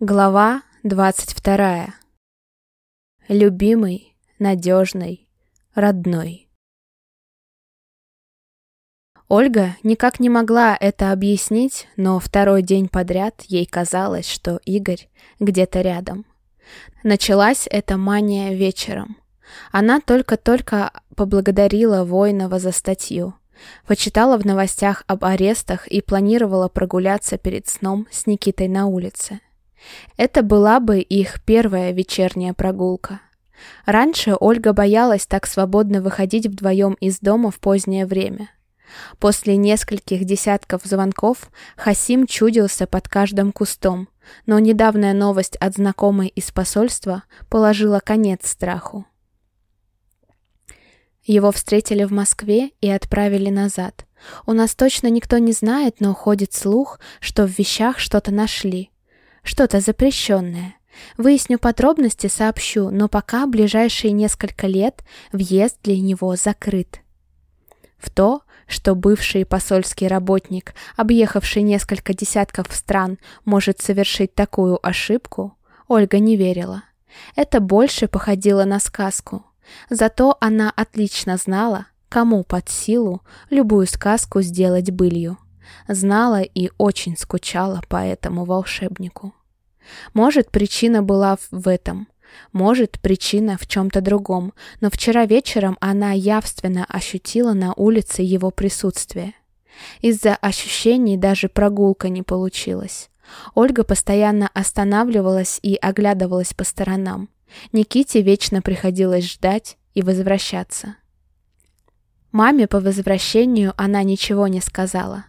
Глава двадцать вторая. Любимый, надежный, родной. Ольга никак не могла это объяснить, но второй день подряд ей казалось, что Игорь где-то рядом. Началась эта мания вечером. Она только-только поблагодарила Воинова за статью, почитала в новостях об арестах и планировала прогуляться перед сном с Никитой на улице. Это была бы их первая вечерняя прогулка. Раньше Ольга боялась так свободно выходить вдвоем из дома в позднее время. После нескольких десятков звонков Хасим чудился под каждым кустом, но недавняя новость от знакомой из посольства положила конец страху. Его встретили в Москве и отправили назад. У нас точно никто не знает, но ходит слух, что в вещах что-то нашли что-то запрещенное. Выясню подробности, сообщу, но пока ближайшие несколько лет въезд для него закрыт. В то, что бывший посольский работник, объехавший несколько десятков стран, может совершить такую ошибку, Ольга не верила. Это больше походило на сказку. Зато она отлично знала, кому под силу любую сказку сделать былью. Знала и очень скучала по этому волшебнику. Может, причина была в этом. Может, причина в чем-то другом, но вчера вечером она явственно ощутила на улице его присутствие. Из-за ощущений даже прогулка не получилась. Ольга постоянно останавливалась и оглядывалась по сторонам. Никите вечно приходилось ждать и возвращаться. Маме по возвращению она ничего не сказала.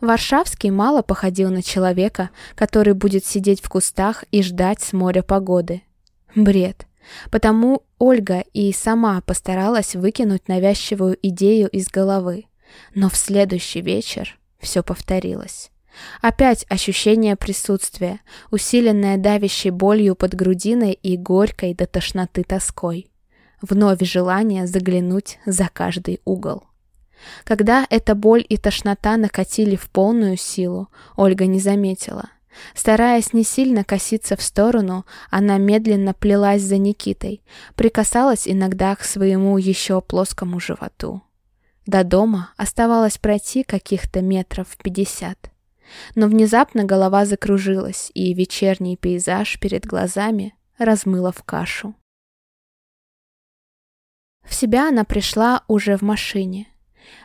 Варшавский мало походил на человека, который будет сидеть в кустах и ждать с моря погоды. Бред. Потому Ольга и сама постаралась выкинуть навязчивую идею из головы. Но в следующий вечер все повторилось. Опять ощущение присутствия, усиленное давящей болью под грудиной и горькой до тошноты тоской. Вновь желание заглянуть за каждый угол. Когда эта боль и тошнота накатили в полную силу, Ольга не заметила. Стараясь не сильно коситься в сторону, она медленно плелась за Никитой, прикасалась иногда к своему еще плоскому животу. До дома оставалось пройти каких-то метров пятьдесят. Но внезапно голова закружилась, и вечерний пейзаж перед глазами размыло в кашу. В себя она пришла уже в машине.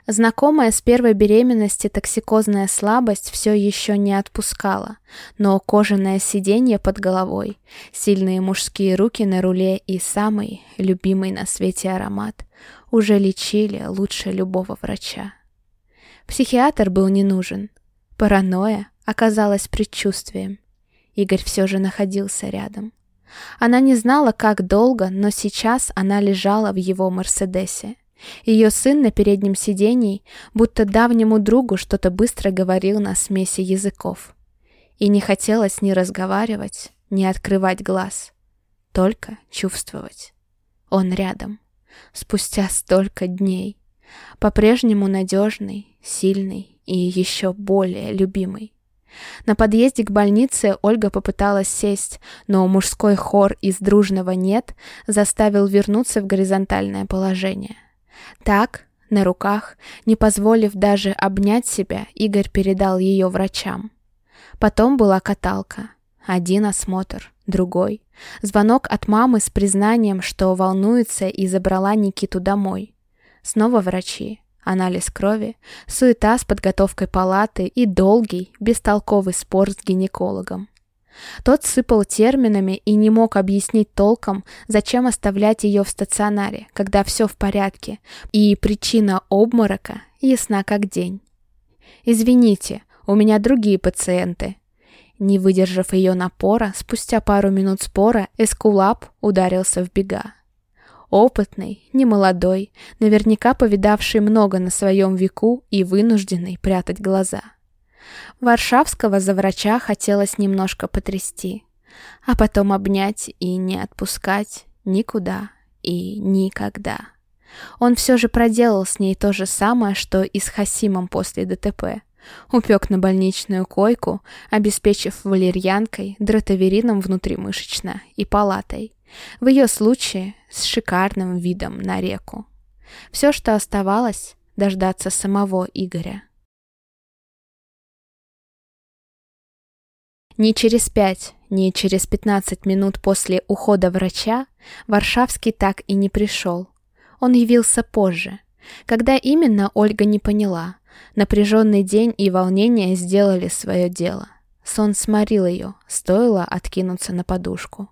Знакомая с первой беременности токсикозная слабость все еще не отпускала, но кожаное сиденье под головой, сильные мужские руки на руле и самый любимый на свете аромат уже лечили лучше любого врача. Психиатр был не нужен. Паранойя оказалась предчувствием. Игорь все же находился рядом. Она не знала, как долго, но сейчас она лежала в его «Мерседесе». Ее сын на переднем сидении, будто давнему другу что-то быстро говорил на смеси языков. И не хотелось ни разговаривать, ни открывать глаз. Только чувствовать. Он рядом. Спустя столько дней. По-прежнему надежный, сильный и еще более любимый. На подъезде к больнице Ольга попыталась сесть, но мужской хор из дружного «нет» заставил вернуться в горизонтальное положение. Так, на руках, не позволив даже обнять себя, Игорь передал ее врачам. Потом была каталка. Один осмотр, другой. Звонок от мамы с признанием, что волнуется и забрала Никиту домой. Снова врачи. Анализ крови, суета с подготовкой палаты и долгий, бестолковый спор с гинекологом. Тот сыпал терминами и не мог объяснить толком, зачем оставлять ее в стационаре, когда все в порядке, и причина обморока ясна как день. «Извините, у меня другие пациенты». Не выдержав ее напора, спустя пару минут спора, Эскулап ударился в бега. Опытный, немолодой, наверняка повидавший много на своем веку и вынужденный прятать глаза. Варшавского за врача хотелось немножко потрясти, а потом обнять и не отпускать никуда и никогда. Он все же проделал с ней то же самое, что и с Хасимом после ДТП. упек на больничную койку, обеспечив валерьянкой, дротаверином внутримышечно и палатой. В ее случае с шикарным видом на реку. Все, что оставалось, дождаться самого Игоря. Ни через пять, ни через пятнадцать минут после ухода врача Варшавский так и не пришел. Он явился позже. Когда именно, Ольга не поняла. Напряженный день и волнение сделали свое дело. Сон сморил ее, стоило откинуться на подушку.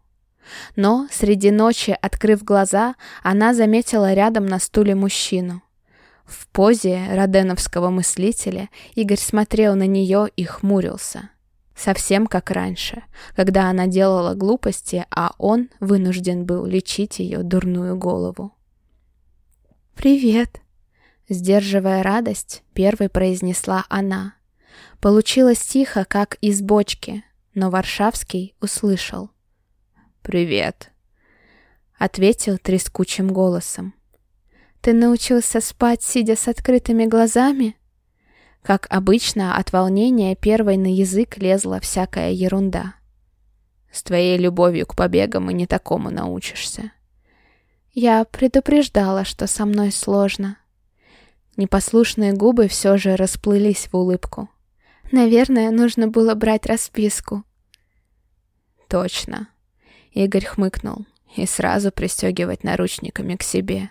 Но среди ночи, открыв глаза, она заметила рядом на стуле мужчину. В позе роденовского мыслителя Игорь смотрел на нее и хмурился. Совсем как раньше, когда она делала глупости, а он вынужден был лечить ее дурную голову. «Привет!» Сдерживая радость, первой произнесла она. Получилось тихо, как из бочки, но Варшавский услышал. «Привет!» Ответил трескучим голосом. «Ты научился спать, сидя с открытыми глазами?» Как обычно, от волнения первой на язык лезла всякая ерунда. «С твоей любовью к побегам и не такому научишься». «Я предупреждала, что со мной сложно». Непослушные губы все же расплылись в улыбку. «Наверное, нужно было брать расписку». «Точно», — Игорь хмыкнул, «и сразу пристегивать наручниками к себе».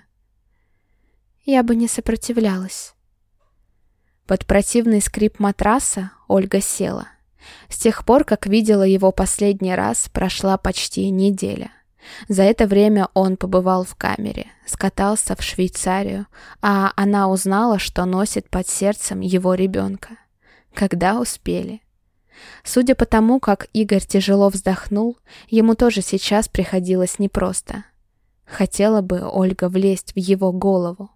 «Я бы не сопротивлялась». Под противный скрип матраса Ольга села. С тех пор, как видела его последний раз, прошла почти неделя. За это время он побывал в камере, скатался в Швейцарию, а она узнала, что носит под сердцем его ребенка. Когда успели? Судя по тому, как Игорь тяжело вздохнул, ему тоже сейчас приходилось непросто. Хотела бы Ольга влезть в его голову.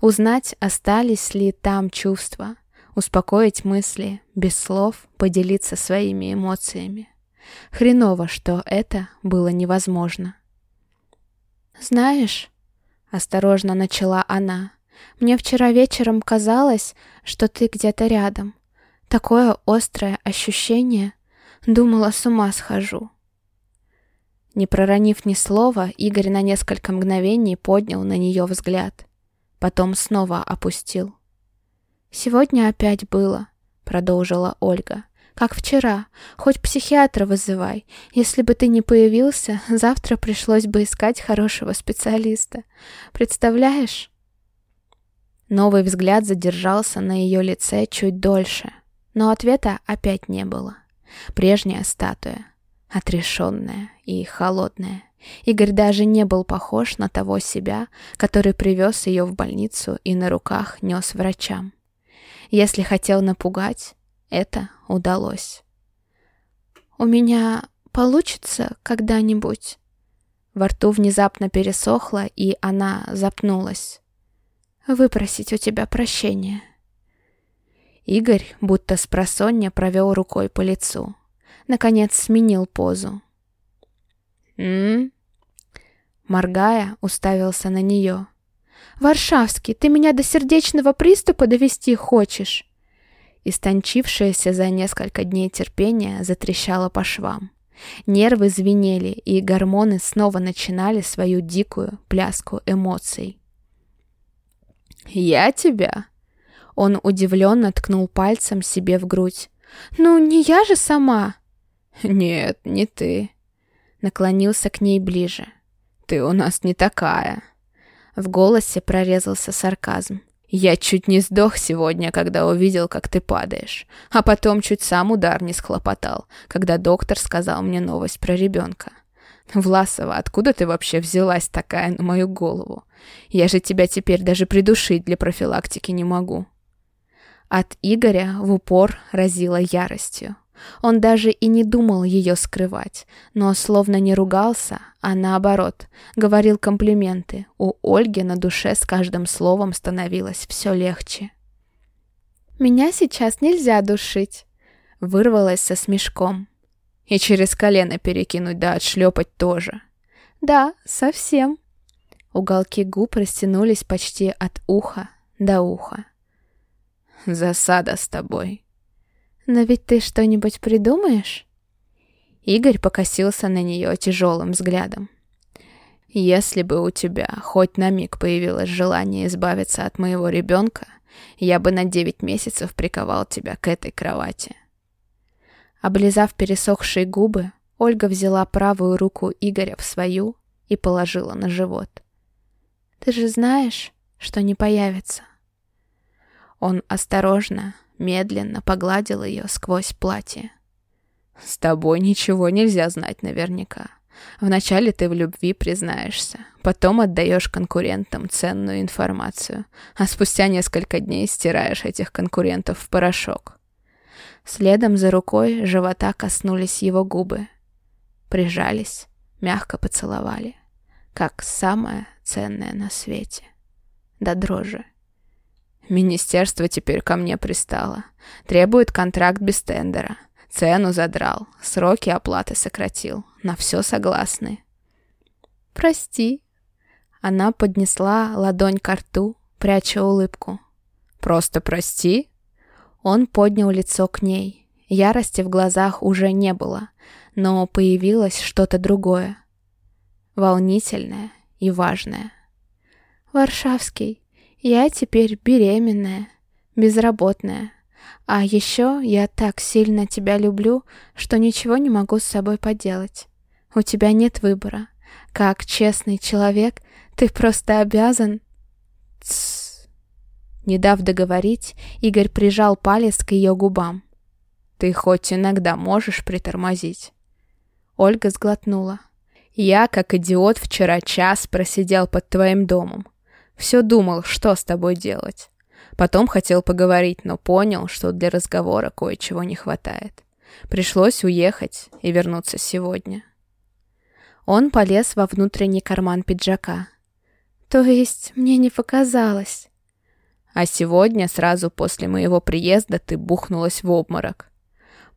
Узнать, остались ли там чувства, успокоить мысли, без слов поделиться своими эмоциями. Хреново, что это было невозможно. «Знаешь», — осторожно начала она, — «мне вчера вечером казалось, что ты где-то рядом. Такое острое ощущение. Думала, с ума схожу». Не проронив ни слова, Игорь на несколько мгновений поднял на нее взгляд — потом снова опустил. «Сегодня опять было», — продолжила Ольга. «Как вчера. Хоть психиатра вызывай. Если бы ты не появился, завтра пришлось бы искать хорошего специалиста. Представляешь?» Новый взгляд задержался на ее лице чуть дольше, но ответа опять не было. Прежняя статуя, отрешенная и холодная. Игорь даже не был похож на того себя, который привез ее в больницу и на руках нес врачам. Если хотел напугать, это удалось. «У меня получится когда-нибудь?» Во рту внезапно пересохло, и она запнулась. «Выпросить у тебя прощения». Игорь будто с просонья провел рукой по лицу. Наконец сменил позу. «М?», Моргая, уставился на нее. «Варшавский, ты меня до сердечного приступа довести хочешь?» Истончившееся за несколько дней терпение затрещало по швам. Нервы звенели, и гормоны снова начинали свою дикую пляску эмоций. «Я тебя?» Он удивленно ткнул пальцем себе в грудь. «Ну, не я же сама!» «Нет, не ты». Наклонился к ней ближе. «Ты у нас не такая». В голосе прорезался сарказм. «Я чуть не сдох сегодня, когда увидел, как ты падаешь. А потом чуть сам удар не схлопотал, когда доктор сказал мне новость про ребенка. Власова, откуда ты вообще взялась такая на мою голову? Я же тебя теперь даже придушить для профилактики не могу». От Игоря в упор разило яростью. Он даже и не думал ее скрывать, но словно не ругался, а наоборот, говорил комплименты. У Ольги на душе с каждым словом становилось все легче. «Меня сейчас нельзя душить», — вырвалась со смешком. «И через колено перекинуть, да отшлепать тоже». «Да, совсем». Уголки губ растянулись почти от уха до уха. Засада с тобой. Но ведь ты что-нибудь придумаешь? Игорь покосился на нее тяжелым взглядом. Если бы у тебя хоть на миг появилось желание избавиться от моего ребенка, я бы на девять месяцев приковал тебя к этой кровати. Облизав пересохшие губы, Ольга взяла правую руку Игоря в свою и положила на живот. «Ты же знаешь, что не появится?» Он осторожно, медленно погладил ее сквозь платье. «С тобой ничего нельзя знать наверняка. Вначале ты в любви признаешься, потом отдаешь конкурентам ценную информацию, а спустя несколько дней стираешь этих конкурентов в порошок». Следом за рукой живота коснулись его губы. Прижались, мягко поцеловали, как самое ценное на свете. До дрожи. Министерство теперь ко мне пристало. Требует контракт без тендера. Цену задрал, сроки оплаты сократил. На все согласны. «Прости». Она поднесла ладонь к рту, пряча улыбку. «Просто прости?» Он поднял лицо к ней. Ярости в глазах уже не было, но появилось что-то другое. Волнительное и важное. «Варшавский, я теперь беременная, безработная. А еще я так сильно тебя люблю, что ничего не могу с собой поделать. У тебя нет выбора. Как честный человек, ты просто обязан...» Тссс. Не дав договорить, Игорь прижал палец к ее губам. «Ты хоть иногда можешь притормозить?» Ольга сглотнула. «Я, как идиот, вчера час просидел под твоим домом. Все думал, что с тобой делать. Потом хотел поговорить, но понял, что для разговора кое-чего не хватает. Пришлось уехать и вернуться сегодня». Он полез во внутренний карман пиджака. «То есть мне не показалось?» «А сегодня, сразу после моего приезда, ты бухнулась в обморок».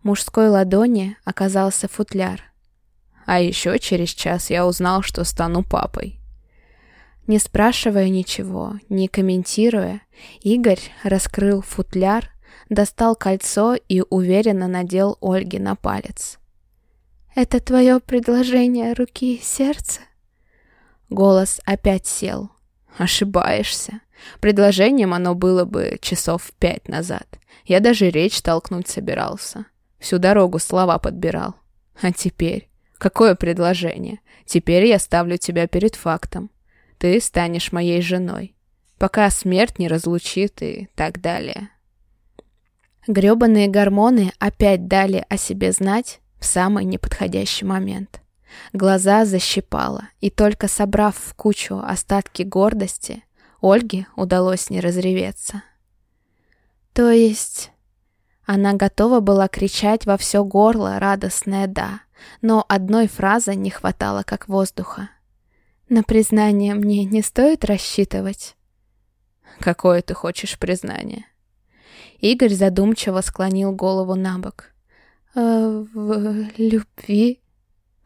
Мужской ладони оказался футляр. А еще через час я узнал, что стану папой. Не спрашивая ничего, не комментируя, Игорь раскрыл футляр, достал кольцо и уверенно надел Ольге на палец. «Это твое предложение руки и сердца?» Голос опять сел. «Ошибаешься. Предложением оно было бы часов пять назад. Я даже речь толкнуть собирался. Всю дорогу слова подбирал. А теперь? Какое предложение? Теперь я ставлю тебя перед фактом. Ты станешь моей женой. Пока смерть не разлучит и так далее. Грёбаные гормоны опять дали о себе знать в самый неподходящий момент. Глаза защипало, и только собрав в кучу остатки гордости, Ольге удалось не разреветься. То есть... Она готова была кричать во все горло радостное «да», но одной фразы не хватало как воздуха. На признание мне не стоит рассчитывать. Какое ты хочешь признание? Игорь задумчиво склонил голову на бок. «Э, «В любви?»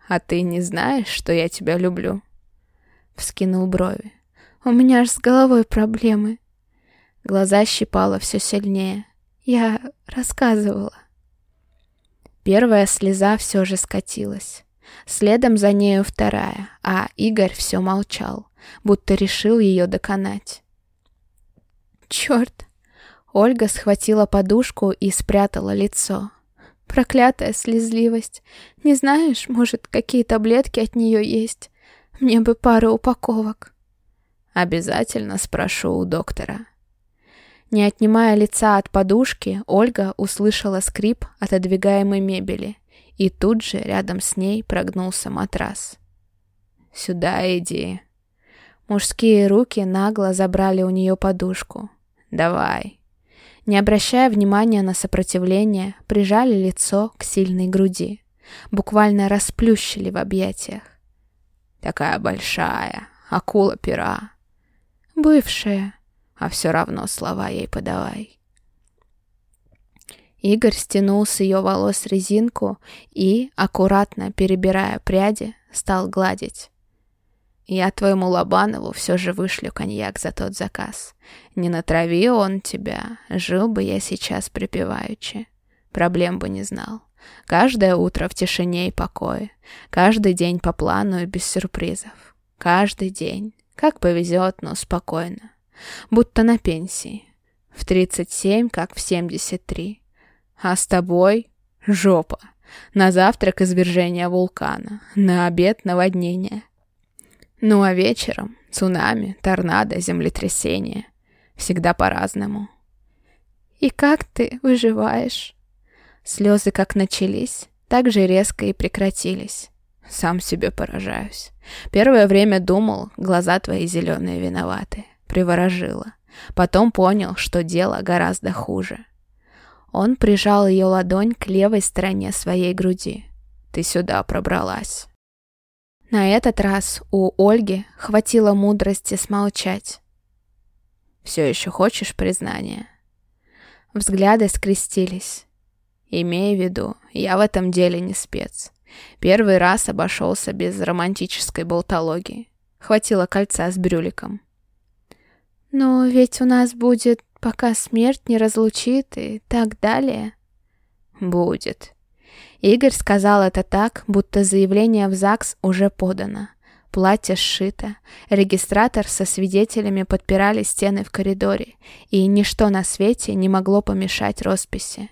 «А ты не знаешь, что я тебя люблю?» Вскинул брови. «У меня аж с головой проблемы». Глаза щипало все сильнее. «Я рассказывала». Первая слеза все же скатилась. Следом за нею вторая, а Игорь все молчал, будто решил ее доконать. «Черт!» Ольга схватила подушку и спрятала лицо. Проклятая слезливость. Не знаешь, может, какие таблетки от нее есть? Мне бы пару упаковок. Обязательно спрошу у доктора. Не отнимая лица от подушки, Ольга услышала скрип отодвигаемой мебели, и тут же рядом с ней прогнулся матрас. «Сюда иди». Мужские руки нагло забрали у нее подушку. «Давай». Не обращая внимания на сопротивление, прижали лицо к сильной груди. Буквально расплющили в объятиях. «Такая большая, акула-пера». «Бывшая», а все равно слова ей подавай. Игорь стянул с ее волос резинку и, аккуратно перебирая пряди, стал гладить. Я твоему Лобанову все же вышлю коньяк за тот заказ. Не натрави он тебя, жил бы я сейчас припеваючи. Проблем бы не знал. Каждое утро в тишине и покое. Каждый день по плану и без сюрпризов. Каждый день. Как повезет, но спокойно. Будто на пенсии. В 37, как в 73. А с тобой — жопа. На завтрак извержение вулкана. На обед наводнение. Ну а вечером цунами, торнадо, землетрясение. Всегда по-разному. «И как ты выживаешь?» Слезы как начались, так же резко и прекратились. Сам себе поражаюсь. Первое время думал, глаза твои зеленые виноваты. Приворожила. Потом понял, что дело гораздо хуже. Он прижал ее ладонь к левой стороне своей груди. Ты сюда пробралась. На этот раз у Ольги хватило мудрости смолчать. «Все еще хочешь признания?» Взгляды скрестились. «Имей в виду, я в этом деле не спец. Первый раз обошелся без романтической болтологии. Хватило кольца с брюликом». «Но ведь у нас будет, пока смерть не разлучит и так далее». «Будет», Игорь сказал это так, будто заявление в ЗАГС уже подано. Платье сшито, регистратор со свидетелями подпирали стены в коридоре, и ничто на свете не могло помешать росписи.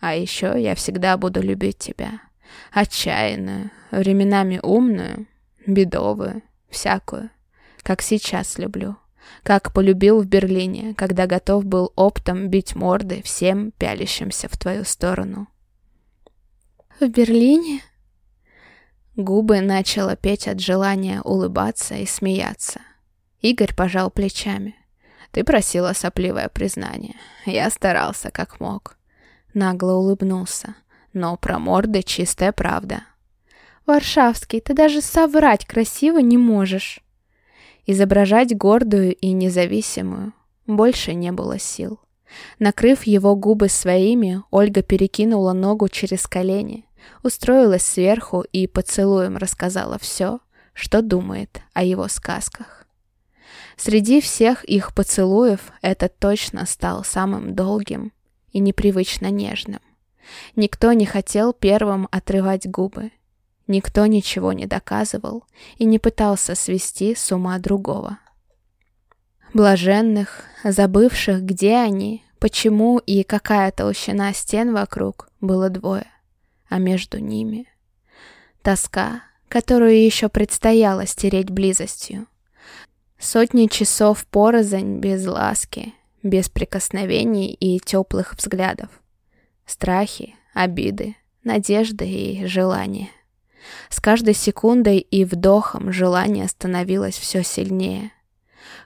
«А еще я всегда буду любить тебя. Отчаянную, временами умную, бедовую, всякую, как сейчас люблю» как полюбил в Берлине, когда готов был оптом бить морды всем пялящимся в твою сторону. В Берлине? Губы начала петь от желания улыбаться и смеяться. Игорь пожал плечами. Ты просила сопливое признание. Я старался как мог. Нагло улыбнулся. Но про морды чистая правда. Варшавский, ты даже соврать красиво не можешь. Изображать гордую и независимую больше не было сил. Накрыв его губы своими, Ольга перекинула ногу через колени, устроилась сверху и поцелуем рассказала все, что думает о его сказках. Среди всех их поцелуев этот точно стал самым долгим и непривычно нежным. Никто не хотел первым отрывать губы. Никто ничего не доказывал и не пытался свести с ума другого. Блаженных, забывших, где они, почему и какая толщина стен вокруг, было двое а между ними тоска, которую еще предстояло стереть близостью. Сотни часов порознь без ласки, без прикосновений и теплых взглядов. Страхи, обиды, надежды и желания. С каждой секундой и вдохом желание становилось все сильнее.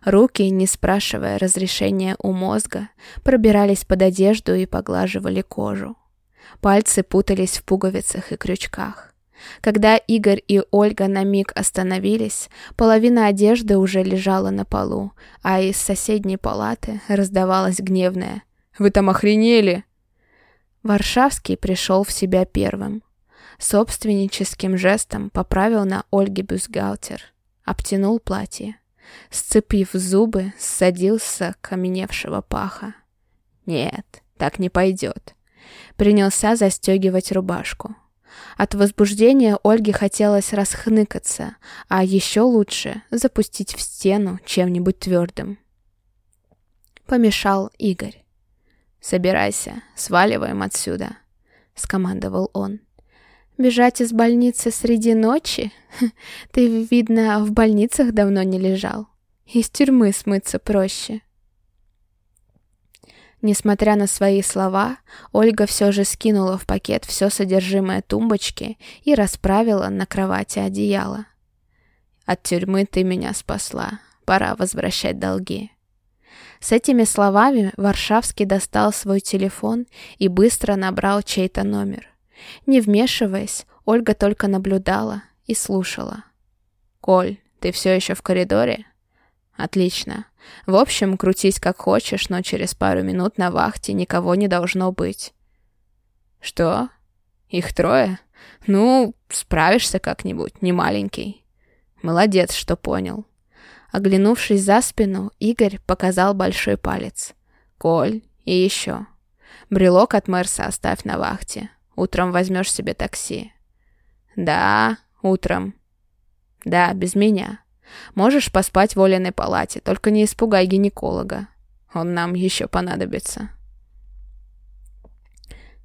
Руки, не спрашивая разрешения у мозга, пробирались под одежду и поглаживали кожу. Пальцы путались в пуговицах и крючках. Когда Игорь и Ольга на миг остановились, половина одежды уже лежала на полу, а из соседней палаты раздавалось гневное «Вы там охренели?» Варшавский пришел в себя первым. Собственническим жестом поправил на Ольге бюстгальтер, обтянул платье. Сцепив зубы, ссадился каменевшего паха. «Нет, так не пойдет принялся застегивать рубашку. От возбуждения Ольге хотелось расхныкаться, а еще лучше запустить в стену чем-нибудь твердым. Помешал Игорь. «Собирайся, сваливаем отсюда», — скомандовал он. «Бежать из больницы среди ночи? Ты, видно, в больницах давно не лежал. Из тюрьмы смыться проще». Несмотря на свои слова, Ольга все же скинула в пакет все содержимое тумбочки и расправила на кровати одеяло. «От тюрьмы ты меня спасла. Пора возвращать долги». С этими словами Варшавский достал свой телефон и быстро набрал чей-то номер. Не вмешиваясь, Ольга только наблюдала и слушала. «Коль, ты все еще в коридоре?» «Отлично. В общем, крутись как хочешь, но через пару минут на вахте никого не должно быть. Что? Их трое? Ну, справишься как-нибудь, не маленький. Молодец, что понял. Оглянувшись за спину, Игорь показал большой палец. «Коль, и еще. Брелок от Мерса оставь на вахте. Утром возьмешь себе такси». «Да, утром». «Да, без меня. Можешь поспать в Оленой палате, только не испугай гинеколога. Он нам еще понадобится».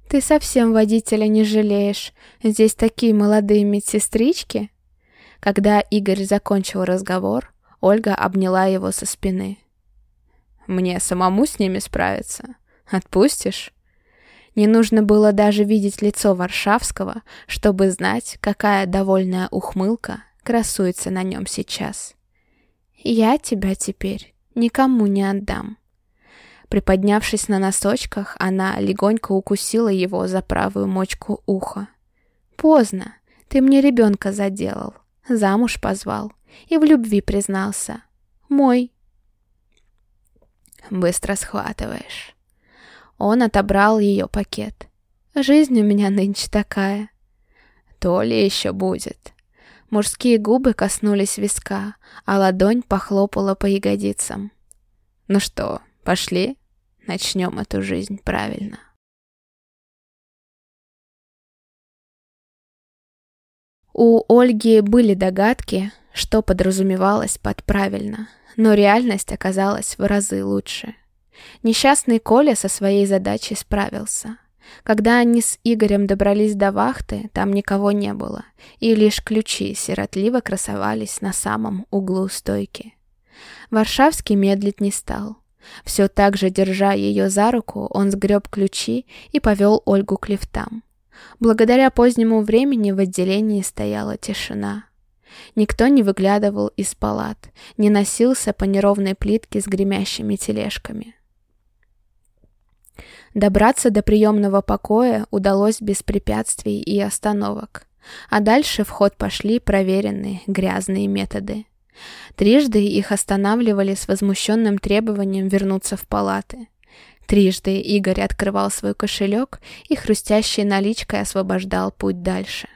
«Ты совсем водителя не жалеешь. Здесь такие молодые медсестрички». Когда Игорь закончил разговор, Ольга обняла его со спины. «Мне самому с ними справиться? Отпустишь?» Не нужно было даже видеть лицо Варшавского, чтобы знать, какая довольная ухмылка красуется на нем сейчас. «Я тебя теперь никому не отдам». Приподнявшись на носочках, она легонько укусила его за правую мочку уха. «Поздно, ты мне ребенка заделал, замуж позвал и в любви признался. Мой». «Быстро схватываешь». Он отобрал ее пакет. «Жизнь у меня нынче такая». «То ли еще будет». Мужские губы коснулись виска, а ладонь похлопала по ягодицам. «Ну что, пошли? Начнем эту жизнь правильно». У Ольги были догадки, что подразумевалось под «правильно», но реальность оказалась в разы лучше. Несчастный Коля со своей задачей справился. Когда они с Игорем добрались до вахты, там никого не было, и лишь ключи сиротливо красовались на самом углу стойки. Варшавский медлить не стал. Все так же, держа ее за руку, он сгреб ключи и повел Ольгу к лифтам. Благодаря позднему времени в отделении стояла тишина. Никто не выглядывал из палат, не носился по неровной плитке с гремящими тележками. Добраться до приемного покоя удалось без препятствий и остановок. А дальше в ход пошли проверенные грязные методы. Трижды их останавливали с возмущенным требованием вернуться в палаты. Трижды Игорь открывал свой кошелек и хрустящей наличкой освобождал путь дальше.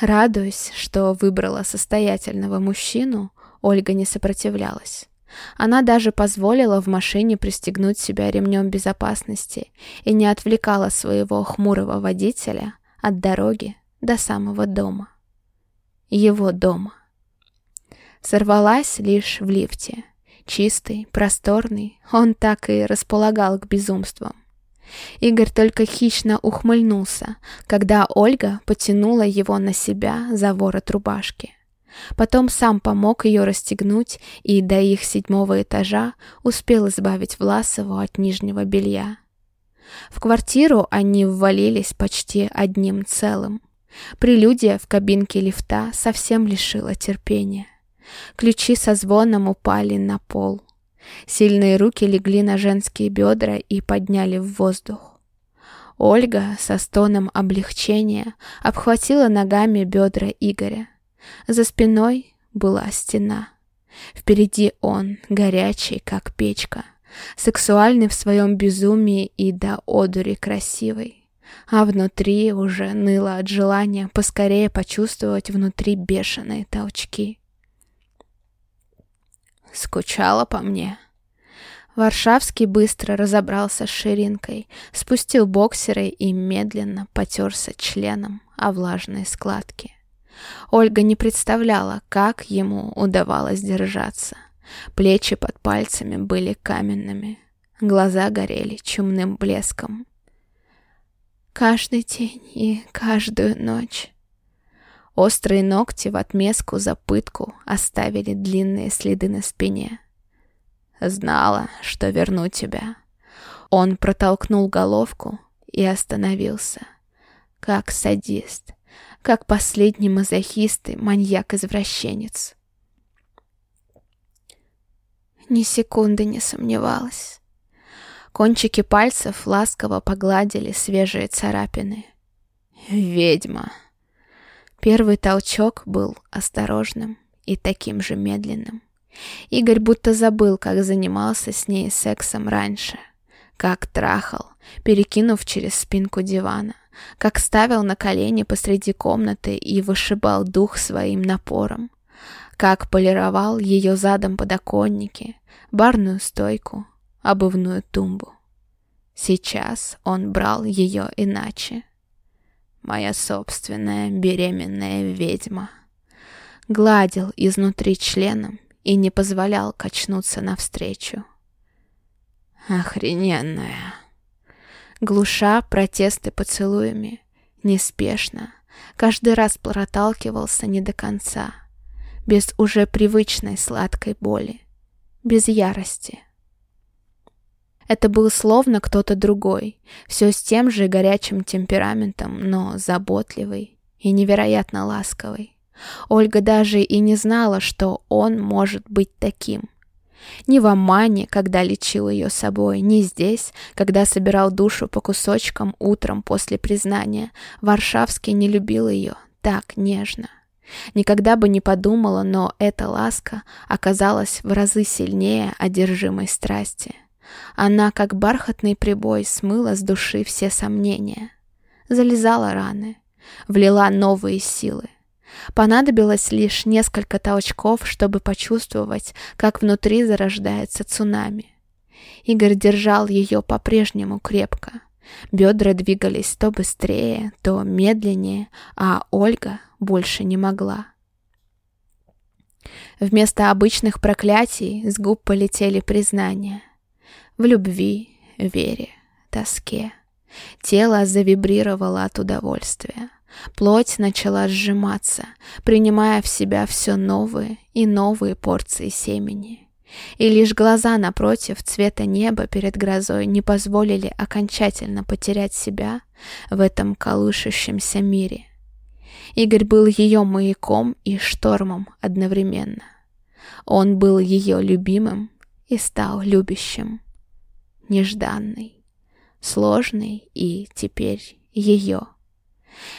Радуясь, что выбрала состоятельного мужчину, Ольга не сопротивлялась. Она даже позволила в машине пристегнуть себя ремнем безопасности и не отвлекала своего хмурого водителя от дороги до самого дома. Его дома. Сорвалась лишь в лифте. Чистый, просторный, он так и располагал к безумствам. Игорь только хищно ухмыльнулся, когда Ольга потянула его на себя за ворот рубашки. Потом сам помог ее расстегнуть и до их седьмого этажа успел избавить Власову от нижнего белья. В квартиру они ввалились почти одним целым. Прелюдия в кабинке лифта совсем лишила терпения. Ключи со звоном упали на пол. Сильные руки легли на женские бедра и подняли в воздух. Ольга со стоном облегчения обхватила ногами бедра Игоря. За спиной была стена. Впереди он, горячий, как печка, сексуальный в своем безумии и до одури красивый. А внутри уже ныло от желания поскорее почувствовать внутри бешеные толчки. «Скучала по мне?» Варшавский быстро разобрался с ширинкой, спустил боксеры и медленно потерся членом о влажные складки. Ольга не представляла, как ему удавалось держаться. Плечи под пальцами были каменными, глаза горели чумным блеском. Каждый день и каждую ночь. Острые ногти в отместку за пытку оставили длинные следы на спине. Знала, что верну тебя. Он протолкнул головку и остановился, как садист, как последний мазохист и маньяк-извращенец. Ни секунды не сомневалась. Кончики пальцев ласково погладили свежие царапины. «Ведьма!» Первый толчок был осторожным и таким же медленным. Игорь будто забыл, как занимался с ней сексом раньше, как трахал, перекинув через спинку дивана как ставил на колени посреди комнаты и вышибал дух своим напором. как полировал ее задом подоконники, барную стойку, обувную тумбу. Сейчас он брал ее иначе. Моя собственная беременная ведьма. Гладил изнутри членом и не позволял качнуться навстречу. Охрененная. Глуша протесты поцелуями, неспешно, каждый раз проталкивался не до конца, без уже привычной сладкой боли, без ярости. Это был словно кто-то другой, все с тем же горячим темпераментом, но заботливый и невероятно ласковый. Ольга даже и не знала, что он может быть таким. Ни в Аммане, когда лечил ее собой, ни здесь, когда собирал душу по кусочкам утром после признания, Варшавский не любил ее так нежно. Никогда бы не подумала, но эта ласка оказалась в разы сильнее одержимой страсти. Она, как бархатный прибой, смыла с души все сомнения. Залезала раны, влила новые силы. Понадобилось лишь несколько толчков, чтобы почувствовать, как внутри зарождается цунами. Игорь держал ее по-прежнему крепко. Бедра двигались то быстрее, то медленнее, а Ольга больше не могла. Вместо обычных проклятий с губ полетели признания. В любви, вере, тоске. Тело завибрировало от удовольствия. Плоть начала сжиматься, принимая в себя все новые и новые порции семени. И лишь глаза напротив цвета неба перед грозой не позволили окончательно потерять себя в этом колышущемся мире. Игорь был ее маяком и штормом одновременно. Он был ее любимым и стал любящим. Нежданный, сложный и теперь ее.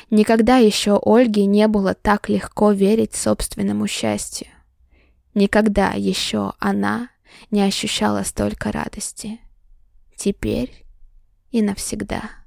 Никогда еще Ольге не было так легко верить собственному счастью. Никогда еще она не ощущала столько радости. Теперь и навсегда.